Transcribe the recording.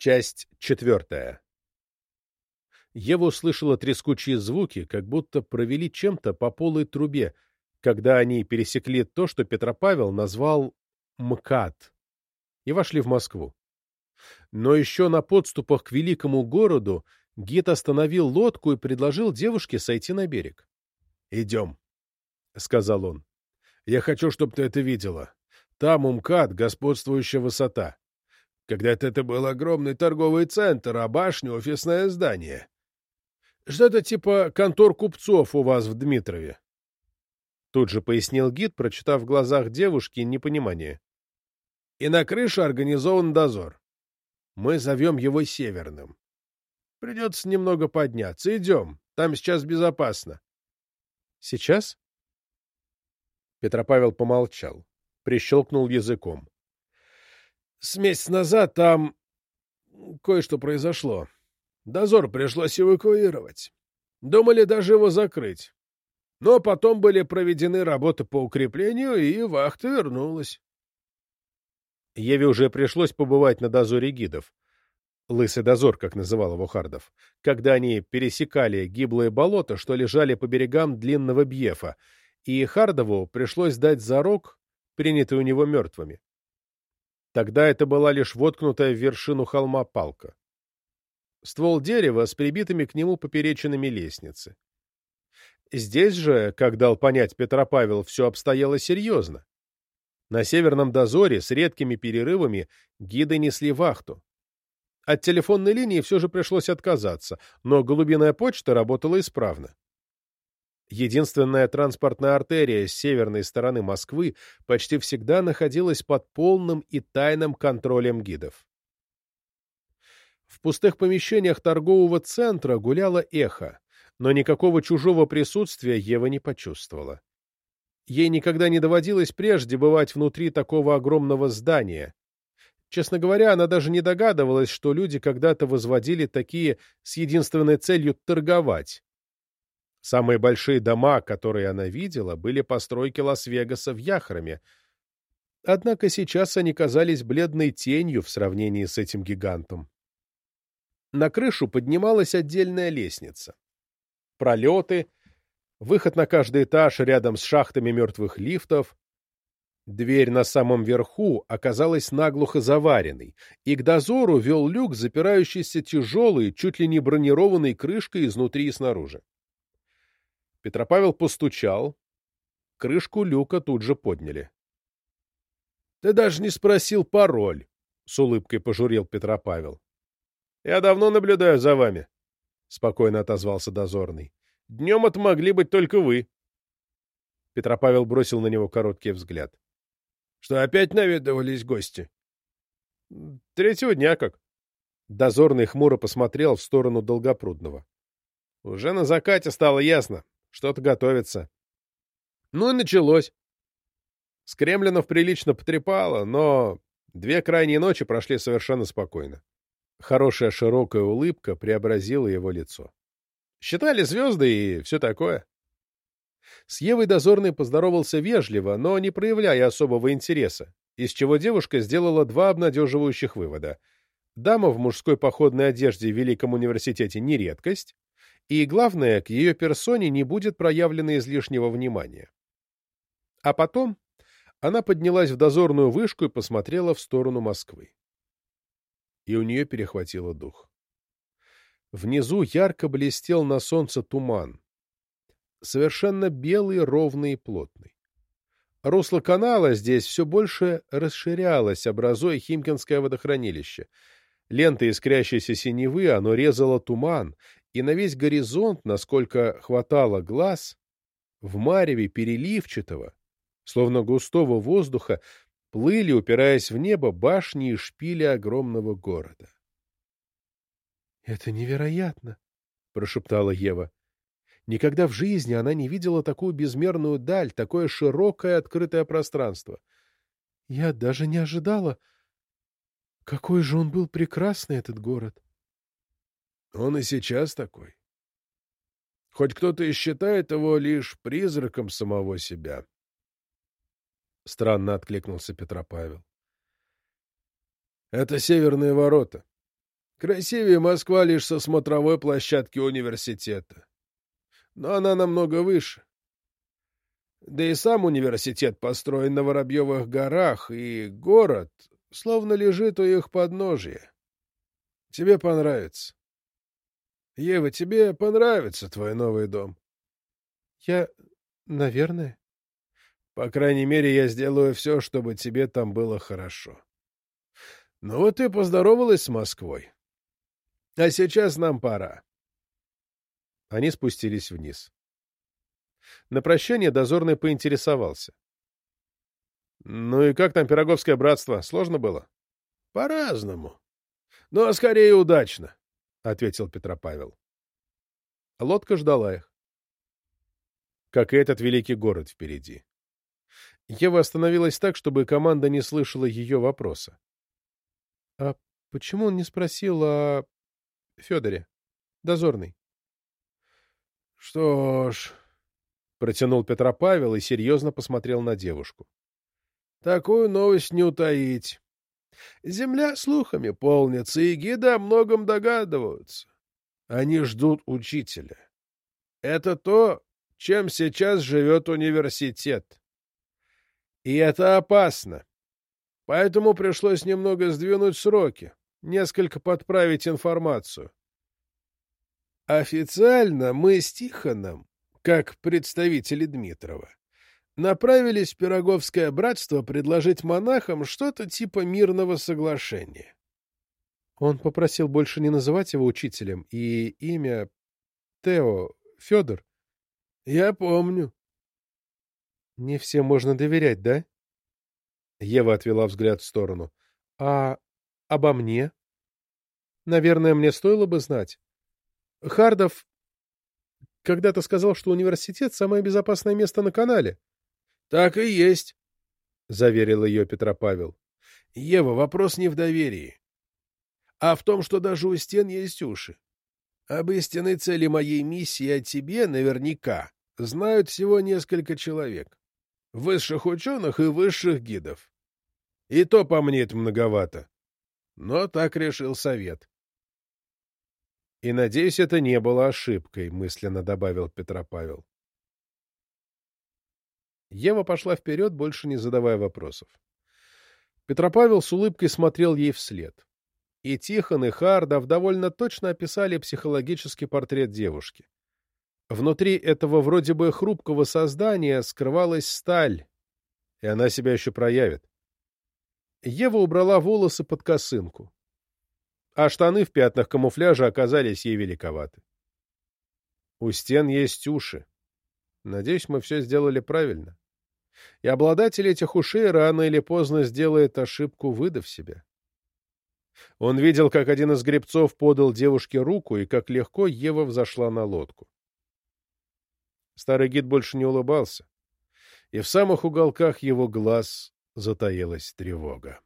Часть четвертая. Ева услышала трескучие звуки, как будто провели чем-то по полой трубе, когда они пересекли то, что Петропавел назвал МКАД, и вошли в Москву. Но еще на подступах к великому городу гид остановил лодку и предложил девушке сойти на берег. — Идем, — сказал он. — Я хочу, чтобы ты это видела. Там у МКАД господствующая высота. Когда-то это был огромный торговый центр, а башня — офисное здание. Что-то типа контор купцов у вас в Дмитрове. Тут же пояснил гид, прочитав в глазах девушки непонимание. И на крыше организован дозор. Мы зовем его Северным. Придется немного подняться. Идем. Там сейчас безопасно. Сейчас? Петропавел помолчал, прищелкнул языком. С месяц назад там кое-что произошло. Дозор пришлось эвакуировать. Думали даже его закрыть. Но потом были проведены работы по укреплению, и вахта вернулась. Еве уже пришлось побывать на дозоре гидов. Лысый дозор, как называл его Хардов, когда они пересекали гиблые болота, что лежали по берегам длинного Бьефа, и Хардову пришлось дать зарок, принятый у него мертвыми. Тогда это была лишь воткнутая в вершину холма палка. Ствол дерева с прибитыми к нему поперечинами лестницы. Здесь же, как дал понять Петропавел, все обстояло серьезно. На северном дозоре с редкими перерывами гиды несли вахту. От телефонной линии все же пришлось отказаться, но голубиная почта работала исправно. Единственная транспортная артерия с северной стороны Москвы почти всегда находилась под полным и тайным контролем гидов. В пустых помещениях торгового центра гуляло эхо, но никакого чужого присутствия Ева не почувствовала. Ей никогда не доводилось прежде бывать внутри такого огромного здания. Честно говоря, она даже не догадывалась, что люди когда-то возводили такие с единственной целью торговать Самые большие дома, которые она видела, были постройки Лас-Вегаса в Яхраме. Однако сейчас они казались бледной тенью в сравнении с этим гигантом. На крышу поднималась отдельная лестница. Пролеты, выход на каждый этаж рядом с шахтами мертвых лифтов. Дверь на самом верху оказалась наглухо заваренной, и к дозору вел люк, запирающийся тяжелой, чуть ли не бронированной крышкой изнутри и снаружи. Петропавел постучал. Крышку люка тут же подняли. — Ты даже не спросил пароль, — с улыбкой пожурил Петропавел. — Я давно наблюдаю за вами, — спокойно отозвался дозорный. — Днем это могли быть только вы. Петропавел бросил на него короткий взгляд. — Что, опять наведывались гости? — Третьего дня как. Дозорный хмуро посмотрел в сторону Долгопрудного. Уже на закате стало ясно. Что-то готовится. Ну и началось. С Кремлинов прилично потрепало, но две крайние ночи прошли совершенно спокойно. Хорошая широкая улыбка преобразила его лицо. Считали звезды и все такое. С Евой дозорный поздоровался вежливо, но не проявляя особого интереса, из чего девушка сделала два обнадеживающих вывода. Дама в мужской походной одежде в Великом университете не редкость, и, главное, к ее персоне не будет проявлено излишнего внимания. А потом она поднялась в дозорную вышку и посмотрела в сторону Москвы. И у нее перехватило дух. Внизу ярко блестел на солнце туман, совершенно белый, ровный и плотный. Русло канала здесь все больше расширялось, образуя Химкинское водохранилище. Лентой искрящейся синевы оно резало туман, и на весь горизонт, насколько хватало глаз, в мареве переливчатого, словно густого воздуха, плыли, упираясь в небо, башни и шпили огромного города. — Это невероятно! — прошептала Ева. Никогда в жизни она не видела такую безмерную даль, такое широкое открытое пространство. Я даже не ожидала. Какой же он был прекрасный, этот город! — он и сейчас такой. Хоть кто-то и считает его лишь призраком самого себя. Странно откликнулся Петропавел. Это северные ворота. Красивее Москва лишь со смотровой площадки университета. Но она намного выше. Да и сам университет построен на Воробьевых горах, и город словно лежит у их подножия. Тебе понравится. Ева, тебе понравится твой новый дом. Я... наверное. По крайней мере, я сделаю все, чтобы тебе там было хорошо. Ну вот ты поздоровалась с Москвой. А сейчас нам пора. Они спустились вниз. На прощание дозорный поинтересовался. — Ну и как там Пироговское братство? Сложно было? — По-разному. Но скорее удачно, — ответил Петропавел. Лодка ждала их. Как и этот великий город впереди. Ева остановилась так, чтобы команда не слышала ее вопроса. — А почему он не спросил о Федоре, дозорный? — Что ж, — протянул Петропавел и серьезно посмотрел на девушку. — Такую новость не утаить. Земля слухами полнится, и гиды о многом догадываются. Они ждут учителя. Это то, чем сейчас живет университет. И это опасно. Поэтому пришлось немного сдвинуть сроки, несколько подправить информацию. Официально мы с Тихоном, как представители Дмитрова, направились в Пироговское братство предложить монахам что-то типа мирного соглашения. Он попросил больше не называть его учителем, и имя Тео, Федор. Я помню. Не всем можно доверять, да? Ева отвела взгляд в сторону. А обо мне? Наверное, мне стоило бы знать. Хардов когда-то сказал, что университет — самое безопасное место на канале. — Так и есть, — заверил ее Петропавел. — Ева, вопрос не в доверии, а в том, что даже у стен есть уши. Об истинной цели моей миссии о тебе наверняка знают всего несколько человек. Высших ученых и высших гидов. И то по мне это многовато. Но так решил совет. И, надеюсь, это не было ошибкой, мысленно добавил Петропавел. Ева пошла вперед, больше не задавая вопросов. Петропавел с улыбкой смотрел ей вслед. И Тихон, и Хардов довольно точно описали психологический портрет девушки. Внутри этого вроде бы хрупкого создания скрывалась сталь, и она себя еще проявит. Ева убрала волосы под косынку а штаны в пятнах камуфляжа оказались ей великоваты. У стен есть уши. Надеюсь, мы все сделали правильно. И обладатель этих ушей рано или поздно сделает ошибку, выдав себя. Он видел, как один из гребцов подал девушке руку, и как легко Ева взошла на лодку. Старый гид больше не улыбался, и в самых уголках его глаз затаилась тревога.